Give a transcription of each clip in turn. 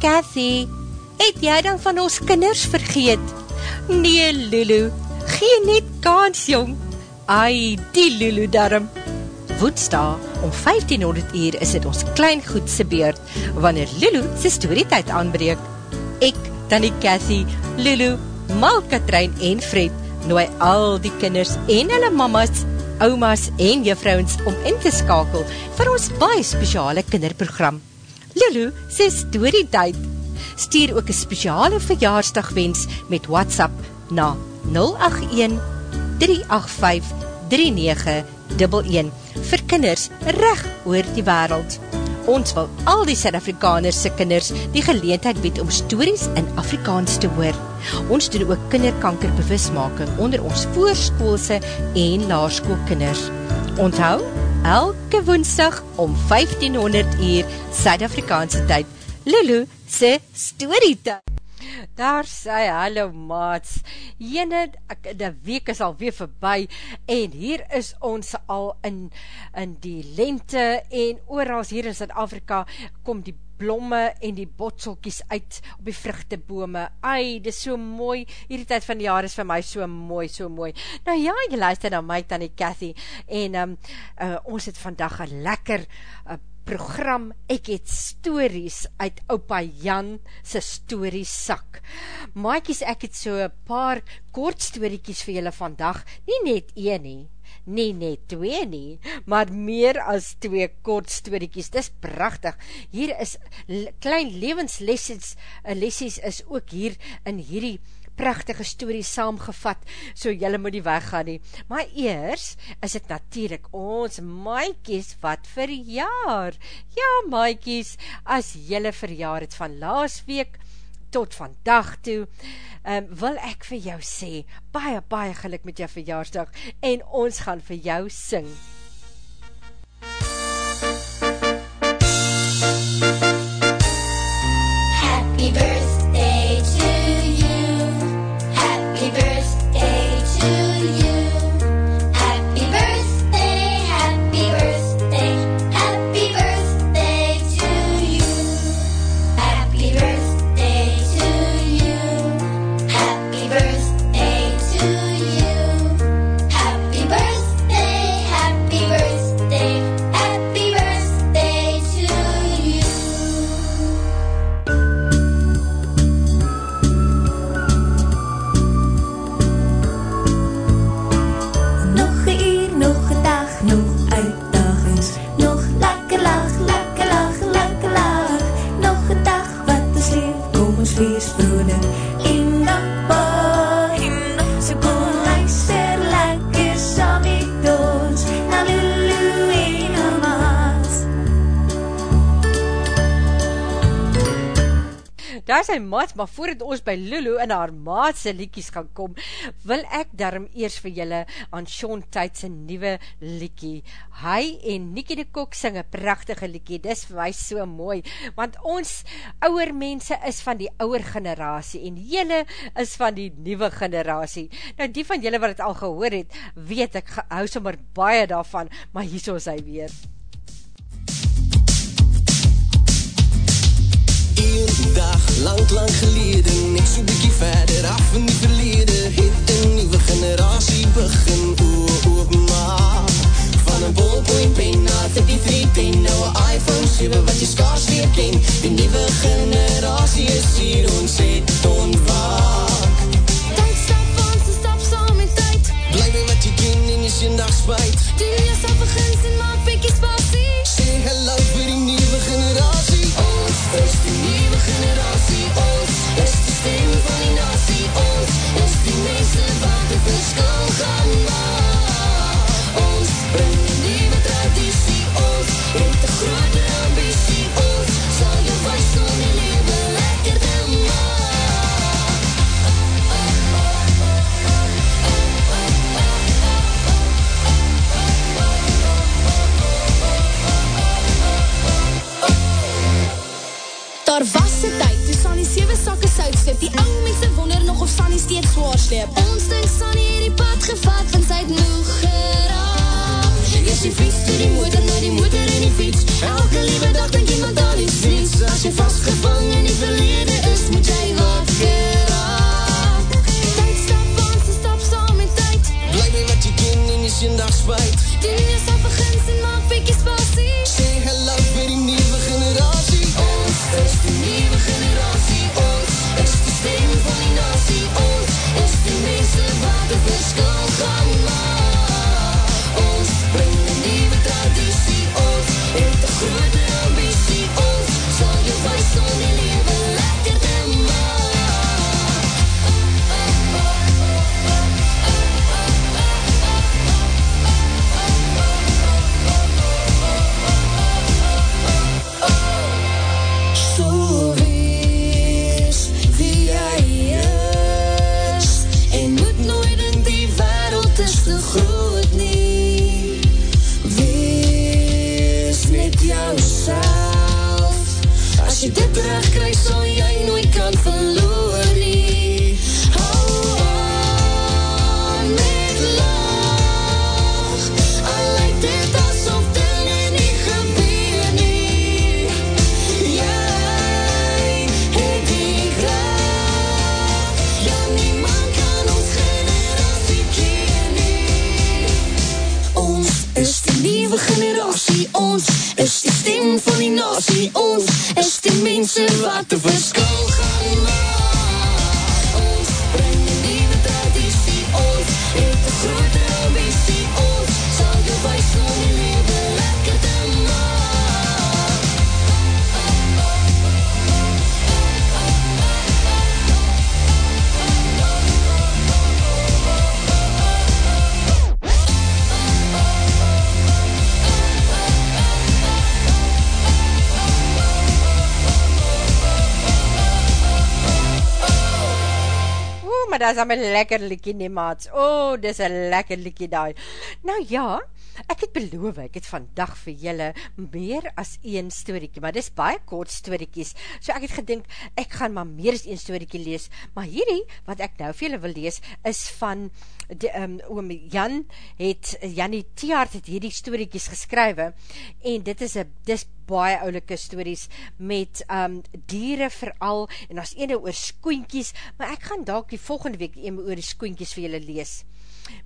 Cathy, het jy dan van ons kinders vergeet? Nee, Lulu, gee net kans, jong. Ai, die Lulu darm. Woensdag om 1500 uur is dit ons klein goedse beurt, wanneer Lulu sy storytijd aanbreek. Ek, Tanny Cathy, Lulu, Mal Katrein en Fred, nooi al die kinders en hulle mamas, oumas en juffrouwens om in te skakel vir ons baie speciale kinderprogram. Lulu sê story tyd. Stuur ook 'n spesiale verjaarsdagwens met WhatsApp na 081 385 3911 vir kinders reg oor die wêreld. Ons wil al die Suid-Afrikaners se kinders die geleentheid bied om stories in Afrikaans te hoor. Ons doen ook kinderkanker bewusmaking onder ons voorskoolse en laerskoolkinders. Onthou, elke woensdag om 1500 uur Suid-Afrikaanse tyd. Lulu se storytyd. Daar sê hallo maats. Jene, ek die week is al weer verby en hier is ons al in in die lente en oral hier in Suid-Afrika kom die blomme en die botselkies uit op die vruchtebome. Ai, dit is so mooi, hierdie tyd van die jaar is vir my so mooi, so mooi. Nou ja, jy luister na my, Tanny Cathy, en um, uh, ons het vandag een lekker uh, program, ek het stories uit opa Jan sy storiesak. Maakies, ek het so paar kort storiekies vir julle vandag, nie net een nie, nie net twee nie, maar meer as twee kort storiekies, dis prachtig, hier is klein levenslessies, eh, lessies is ook hier in hierdie prachtige story saamgevat, so jylle moet die weggaan nie. Maar eers is het natuurlijk ons maaikies wat verjaar. Ja, maaikies, as jylle verjaar het van laas week tot vandag toe, um, wil ek vir jou sê, baie, baie geluk met jou verjaarsdag, en ons gaan vir jou sing. Daar is hy maat, maar voordat ons by Lulu en haar maatse liekies gaan kom, wil ek daarom eers vir julle aan Sean Tate sy nieuwe liekie. Hy en Nikkie de Kok sing een prachtige liekie, dis vir my so mooi, want ons ouwer mense is van die ouwer generatie, en julle is van die nieuwe generatie. Nou die van julle wat het al gehoor het, weet ek, hou sommer baie daarvan, maar hier is hy weer. Een dag, lang, lang geleden. Ek so bykie verder af in die verlede Het een nieuwe generatie begin sewe sakke sout sleep Die ou mense wonder nog of Sunny steeds zwaar sleep. Ons dink Sunny het die pad gevat want sy het moeg geraak. Is die fiets toe die motor na die motor en die fiets. Elke liewe dag denk iemand aan iets niets As jy vastgevang in die verlede is moet jy wat geraak. Tijd stap aan, sy stap saam met tijd Bly nie wat jy ken en die sien dag spuit Should 'n verskil gaan Dat is al my lekker liekie nie, maats. Oeh, dis een lekker liekie daai. Nou ja, ek het beloof, ek het vandag vir julle meer as een storiekie, maar dis baie kort storiekies. So ek het gedink, ek gaan maar meer as een storiekie lees, maar hierdie, wat ek nou vir julle wil lees, is van, die, um, oom Jan, het, Janie Tiaart het hierdie storiekies geskrywe, en dit is, a, dis baie oulike stories met um, dieren veral, en as ene oor skoentjies, maar ek gaan dalk die volgende week een oor die skoentjies vir julle lees.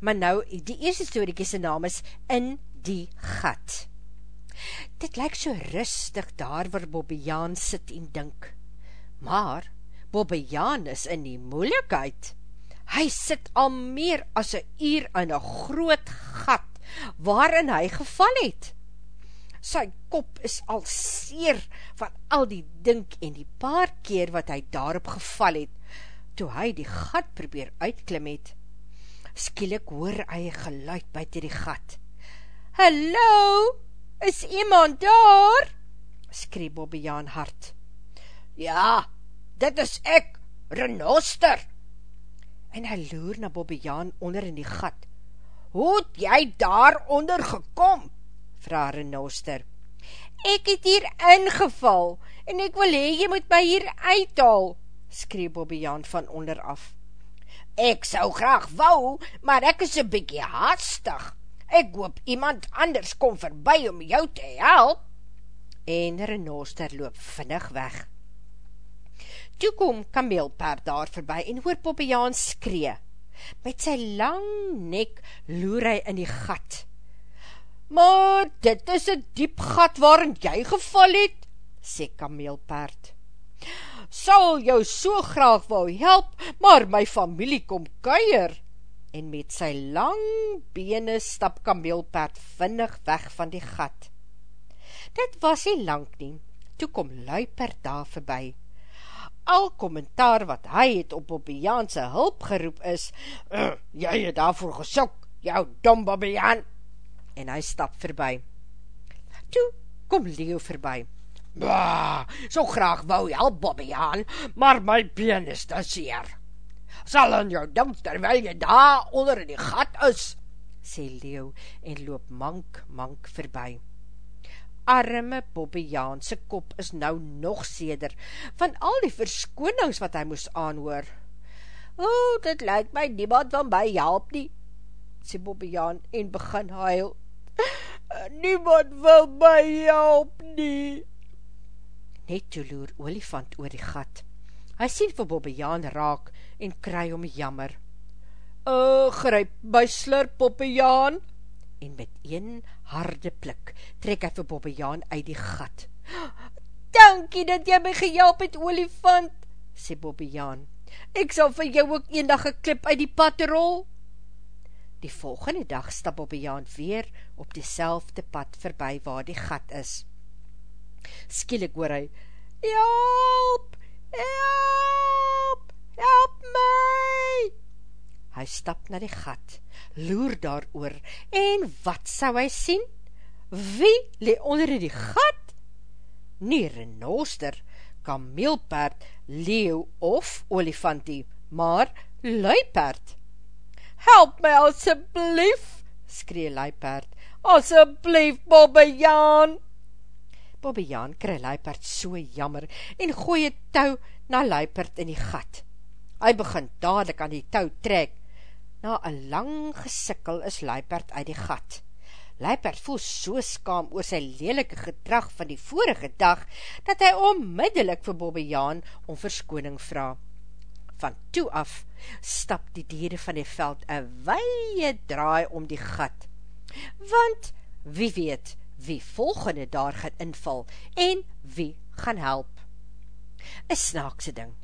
Maar nou, die eerste storiekie sy naam is In die Gat. Dit lyk so rustig daar waar Bobbejaan sit en dink. Maar, Bobbejaan is in die moeilikheid. Hy sit al meer as een uur in een groot gat, waarin hy geval het. Sy kop is al seer van al die dink en die paar keer wat hy daarop geval het, toe hy die gat probeer uitklim het. Skielik hoor hy geluid buiten die gat. Hallo, is iemand daar? skree Bobbejaan hard. Ja, dit is ek, Renoster. En hy loer na Bobbejaan onder in die gat. Hoe het jy daar onder gekom? vraag Renoster. Ek het hier ingeval, en ek wil hee, jy moet my hier uithaal, skree Bobbejaan van onder af. Ek sou graag wou, maar ek is een bykie haastig. Ek hoop iemand anders kom verby om jou te help. En Renoster loop vinnig weg. Toe kom kameelpaard daar verby en hoor Poppejaan skree. Met sy lang nek loer hy in die gat. Maar dit is een diep gat waarin jy geval het, sê kameelpaard. Sal jou so graag wou help, maar my familie kom kuier. En met sy lang bene stap kameelpaard vinnig weg van die gat. Dit was nie lang nie, toe kom luiperd daar verby. Al kommentaar wat hy het op Bobbejaanse hulp geroep is, uh, jy het daarvoor gesok, jou dom Bobbejaan, en hy stap verby. Toe kom Leo verby. Bah, so graag wou help Bobbejaan, maar my been is te seer. Sal in jou dink terwyl jy daar onder in die gat is, sê Leo en loop mank, mank verby. Arme Bobbejaan se kop is nou nog seder van al die verskonings wat hy moes aanhoor. O, dit lyk my niemand van my help nie, sê Bobbejaan en begin huil. Niemand wil my help nie. Net toe loer olifant oor die gat. Hy sien vir Bobbejaan raak en kry om jammer. O, gryp my slurp, Bobbejaan, en met een harde plik trek hy vir Bobbejaan uit die gat. Dankie dat jy my gehelp het, olifant, sê Bobbejaan. Ek sal vir jou ook een dag een klip uit die pad rol. Die volgende dag stap Bobbejaan weer op die pad verby waar die gat is. Skielik hoor hy, Help! Help! Help my! Hy stap na die gat, loer daar oor, en wat sou hy sien? Wie le onder die gat? Nie renoster, kameelpaard, leeuw of olifantie, maar luipaard. Help my asseblief, skree luipaard, asseblief, Bobbejaan! Bobbejaan kry luipaard so jammer en gooi het touw na luipaard in die gat. Hy begin dadelijk aan die touw trek. Na een lang gesikkel is luipaard uit die gat. Luipaard voel so skaam oor sy lelike gedrag van die vorige dag, dat hy onmiddellik vir Bobbejaan om verskoning vraag. Van toe af stap die dieren van die veld een weie draai om die gat. Want, wie weet, wie volgende daar gaan inval en wie gaan help. Een snaakse ding.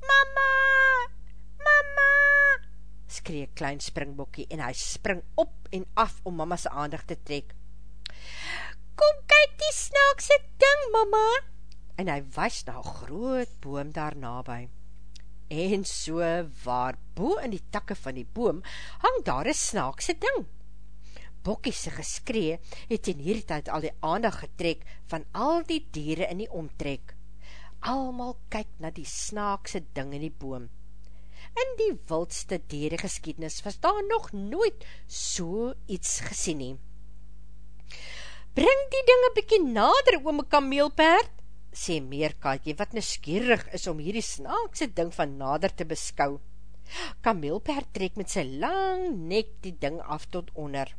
Mama! Mama! skree klein springbokkie en hy spring op en af om mama sy aandag te trek. Kom kyk die snaakse ding, mama! En hy wys na groot boom daar nabij. En so waar bo in die takke van die boom hang daar een snaakse ding. Bokkie sy geskree het in hierdie tyd al die aandag getrek van al die dieren in die omtrek. Almal kyk na die snaakse ding in die boom. In die wildste dieren geskiednis was daar nog nooit so iets gesien nie. Bring die ding een bykie nader, oom kameelperd, sê Meerkaatje, wat neskierig is om hierdie snaakse ding van nader te beskou. Kameelperd trek met sy lang nek die ding af tot onder.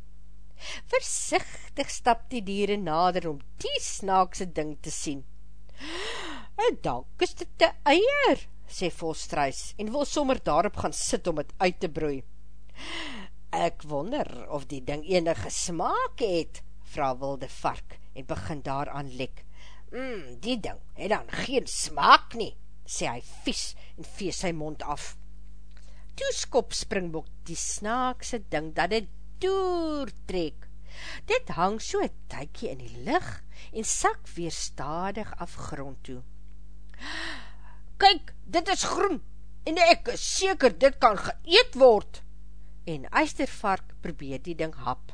Versichtig stap die dieren nader om die snaakse ding te sien. En dank is dit te eier, sê Volstruis, en wil sommer daarop gaan sit om het uit te broei. Ek wonder of die ding enige smaak het, vraag wilde vark, en begin daaraan lek. Mm, die ding het dan geen smaak nie, sê hy vies en vees sy mond af. Toe skop springbok die snaakse ding dat het doortrek. Dit hang so een tykie in die licht en sak weer stadig af grond toe. Kyk, dit is groen en ek is seker dit kan geëet word. En eistervark probeer die ding hap.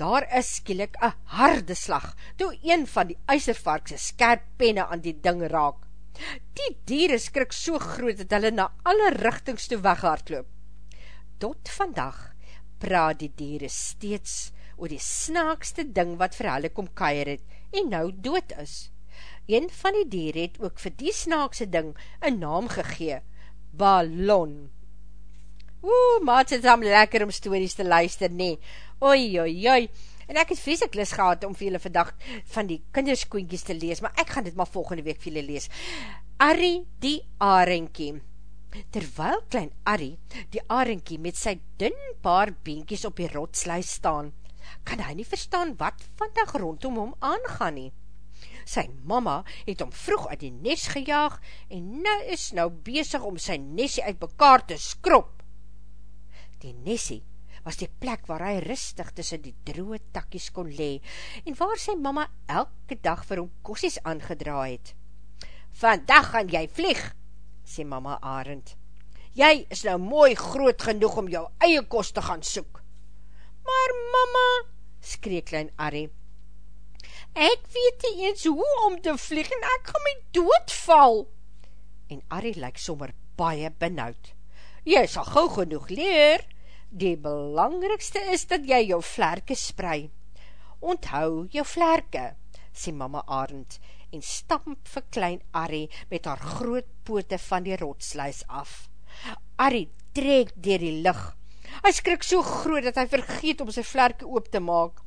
Daar is skielik een harde slag, toe een van die eiservarkse skerp penne aan die ding raak. Die dier is skrik so groot, dat hulle na alle richtings toe weghaardloop. Tot vandag praat die dier steeds oor die snaakste ding wat vir hulle kom keier het, en nou dood is. Een van die dier het ook vir die snaakse ding een naam gegee, Ballon. Oeh, maat, het is lekker om stories te luister, nee. Oi, oi, oi. En ek het vreselik lis gehad om vir julle vandag van die kinderskoentjies te lees, maar ek gaan dit maar volgende week vir julle lees. Arrie die Arenkie. Terwyl klein Arrie die Arenkie met sy dun paar beentjies op die rotslui staan, kan hy nie verstaan wat vandag rondom hom aangaan nie. Sy mama het hom vroeg uit die nes gejaag en nou is nou bezig om sy nesie uit mekaar te skrop. Die nesie was die plek waar hy rustig tussen die droe takkies kon lee en waar sy mama elke dag vir hom kossies aangedra het. Vandag gaan jy vlieg, sê mama Arend. Jy is nou mooi groot genoeg om jou eie kos te gaan soek. Maar mama, skree klein Arrie, ek weet nie eens hoe om te vlieg en ek gaan my doodval. En Arrie lyk sommer baie benauwd. Jy sal gauw genoeg leer, Die belangrikste is dat jy jou vlerke sprei. Onthou jou vlerke, sê mama Arend, en stamp vir klein Arrie met haar groot poote van die rotsluis af. Arrie trek dier die licht. Hy skrik so groot dat hy vergeet om sy vlerke oop te maak.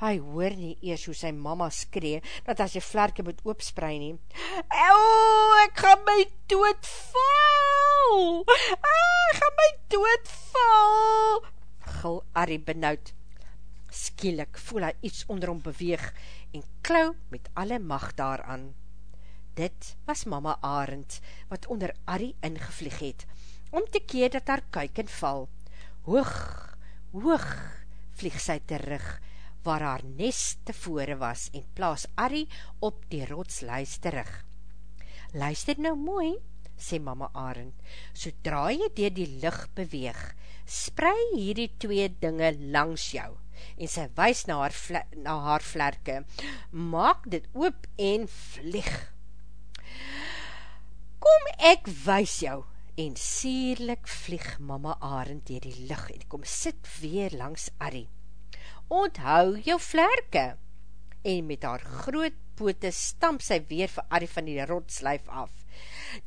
Hy hoor nie eers hoe sy mama skree, dat hy sy vlerke moet oopsprei nie. Eeuw, ek gaan my dood val! Ah, ek gaan my dood val! Gil Arrie benauwd. Skielik voel hy iets onder hom beweeg en klauw met alle macht daaraan. Dit was mama Arend, wat onder Arrie ingevlieg het, om te keer dat haar kuiken val. Hoog, hoog, vlieg sy terug, waar haar nest tevore was en plaas Arrie op die rotsluis terug. Luister nou mooi, sê mama Arend, sodra jy dier die licht beweeg, sprei hierdie twee dinge langs jou, en sy wys na haar, na haar vlerke, maak dit oop en vlieg. Kom ek wys jou, en sierlik vlieg mama Arend dier die licht, en kom sit weer langs Arrie onthou jou vlerke. En met haar groot poote stamp sy weer vir Arrie van die rotslijf af.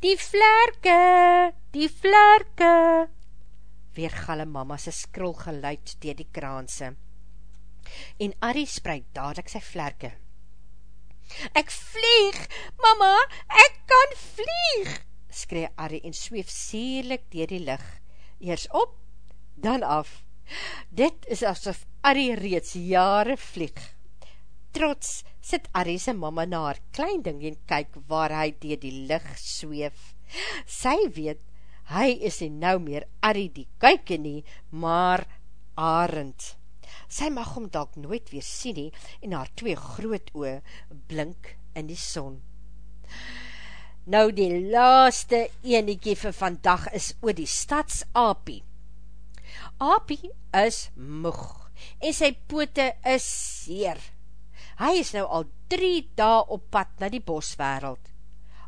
Die vlerke, die vlerke, weer galle mama sy skril geluid dier die kraanse. En Arrie spreid dadelijk sy vlerke. Ek vlieg, mama, ek kan vlieg, skree Arrie en zweef sierlik dier die licht. Eers op, dan af. Dit is asof Arrie reeds jare vlieg. Trots sit Arrie se mamma na haar klein ding en kyk waar hy deur die lig sweef. Sy weet, hy is nie nou meer Arrie die kykie nie, maar Arend. Sy mag hom dalk nooit weer sien nie en haar twee groot oe blink in die son. Nou die laaste eniekie vir vandag is oor die stadsapie. Apie is moeg en sy pote is seer. Hy is nou al drie dae op pad na die boswereld.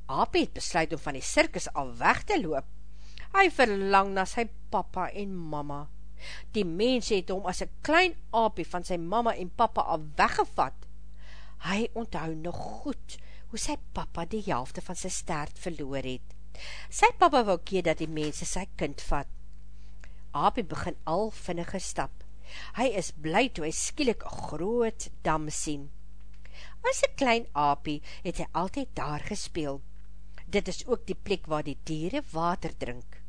Apie het besluit om van die circus al weg te loop. Hy verlang na sy papa en mama. Die mens het hom as een klein apie van sy mama en papa al weggevat. Hy onthou nog goed hoe sy papa die helfte van sy stert verloor het. Sy papa wou keer dat die mense sy kind vat. Apie begin al vinnige stap. Hy is bly toe hy skielik een groot dam sien. As een klein apie het hy altyd daar gespeel. Dit is ook die plek waar die diere water drink.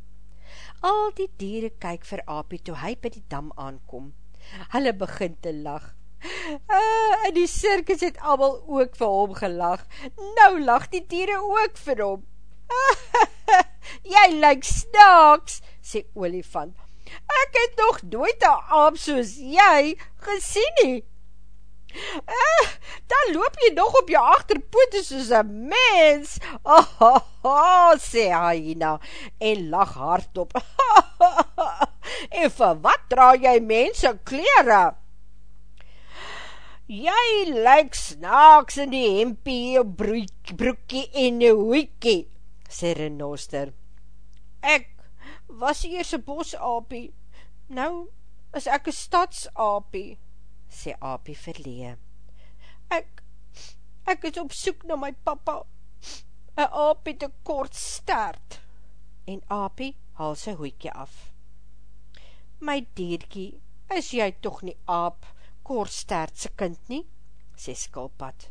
Al die diere kyk vir apie toe hy by die dam aankom. Hulle begin te lag. Uh, en die circus het allemaal ook vir hom gelag. Nou lag die diere ook vir hom. Jy lyk snaaks, sê olifant. Ek het nog nooit een aap soos jy gesien nie. Uh, dan loop jy nog op jou achterpote soos een mens. Oh, oh, oh, sê hyena en lach hardop. en vir wat dra jy mense kleren? Jy lyk snaaks in die hempie, broek, broekie en die hoekie, sê Renoster. Ek was eers een bosapie, nou is ek een stadsapie sê Apie verlee. Ek, ek is op soek na my papa. Een aap het een kort stert. En Apie haal sy hoekie af. My dierkie, is jy toch nie aap, sy kind nie? sê Skulpad.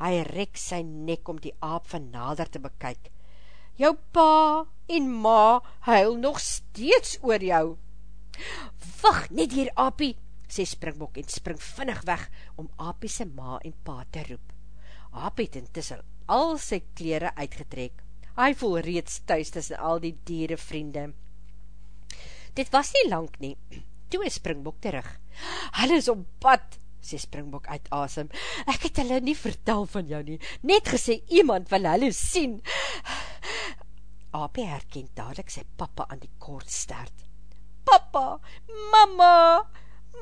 Hy rek sy nek om die aap van nader te bekyk. Jou pa en ma huil nog steeds oor jou. Wacht net hier, Apie, sê Springbok en spring vinnig weg om Apie sy ma en pa te roep. Apie het intussen al sy kleren uitgetrek. Hy voel reeds thuis tussen al die diere vriende. Dit was nie lang nie. Toe is Springbok terug. Hulle is op pad, sê Springbok uit asem. Ek het hulle nie vertel van jou nie. Net gesê iemand wil hulle sien. Apie herken dadelijk sy papa aan die kort stert. Papa, mama,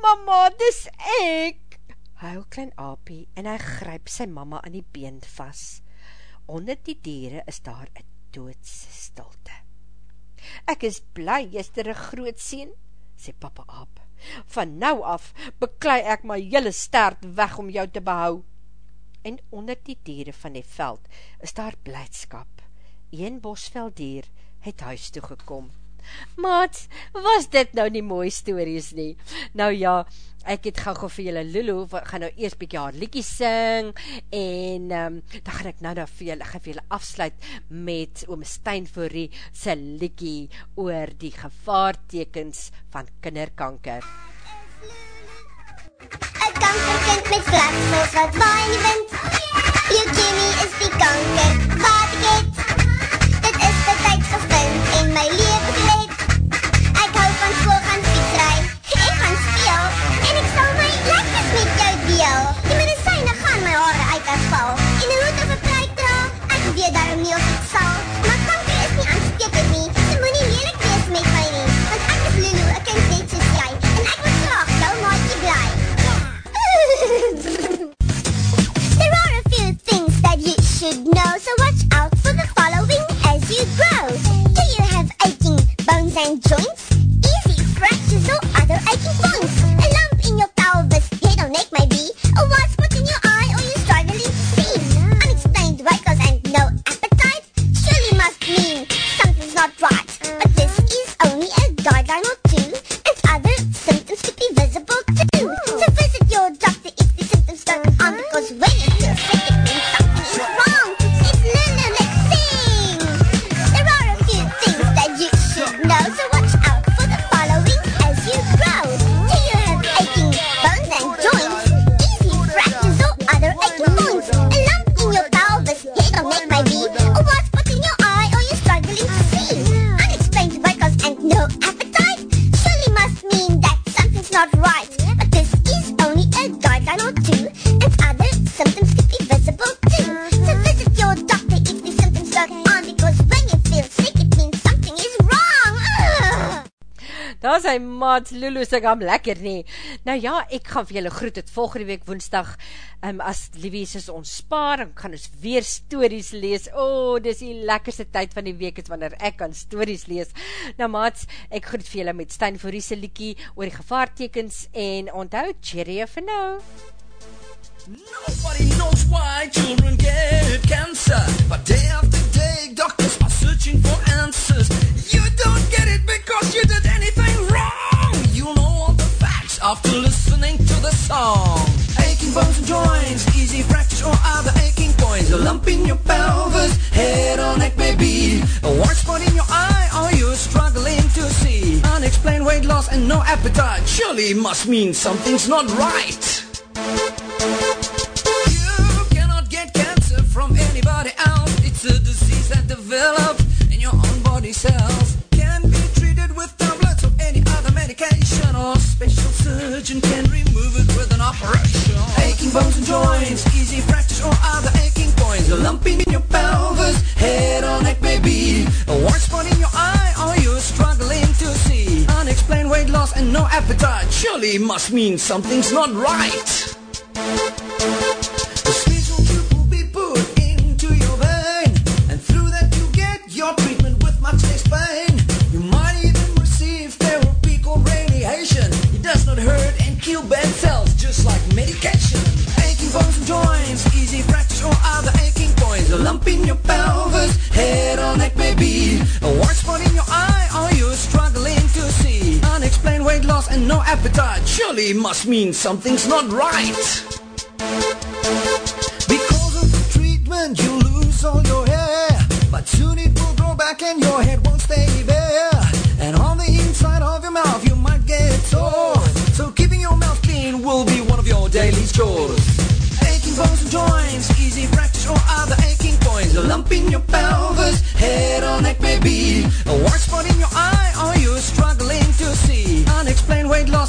Mama, dis ek! Huil klein Apie en hy gryp sy mama aan die been vas. Onder die diere is daar een doodse stilte. Ek is bly, is er een groot sien, sê papa Aap. Van nou af beklei ek my jylle stert weg om jou te behou. En onder die diere van die veld is daar blijdskap. Een bosveldier het huis toegekom. Maat, was dit nou nie mooie stories nie? Nou ja, ek het gauw gauw vir julle Lulu, gaan nou eerst bykie haar liekie sing, en um, dan gaan ek nou nou vir julle, gaan vir julle afsluit met oom Stijn Voorie sy liekie oor die gevaartekens van kinderkanker. Een kankerkind met vlaksels wat waai in die wind Leukemie is die kanker wat het Ek weet daarom nie Is hy maat, Lulu sê gaan lekker nie. Nou ja, ek gaan vir julle groet het volgende week woensdag, um, as Livies is ons spaar, dan gaan ons weer stories lees. O, oh, dis die lekkerste tyd van die week is wanneer ek kan stories lees. Nou maats, ek groet vir julle met Stijn Voorise liekie oor die gevaartekens en onthou, cheerio vir nou. Nobody knows why children get cancer, but day after day, doctors are searching for answers. You don't get it because you did anything wrong. You know all the facts after listening to the song. Aching bones and joints, easy fractures or other aching points. A lump in your pelvis, head or neck maybe. A white spot in your eye, or you're struggling to see. Unexplained weight loss and no appetite. Surely must mean something's not right. You cannot get cancer from anybody else. It's a disease that develops special surgeon can remove it with an operation. Aching bones and joints, easy fractures or other aching points. A lump in your pelvis, head or neck maybe. A white spot in your eye, or you're struggling to see. Unexplained weight loss and no appetite. Surely must mean something's not right. Must mean something's not right. Because of the treatment, you lose all your hair. But soon it will grow back and your head won't stay bare. And on the inside of your mouth, you might get sore. So keeping your mouth clean will be one of your daily chores. Aching bones and joints, easy fractures or other aching points. A lump in your pelvis, head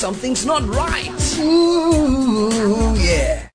Something's not right.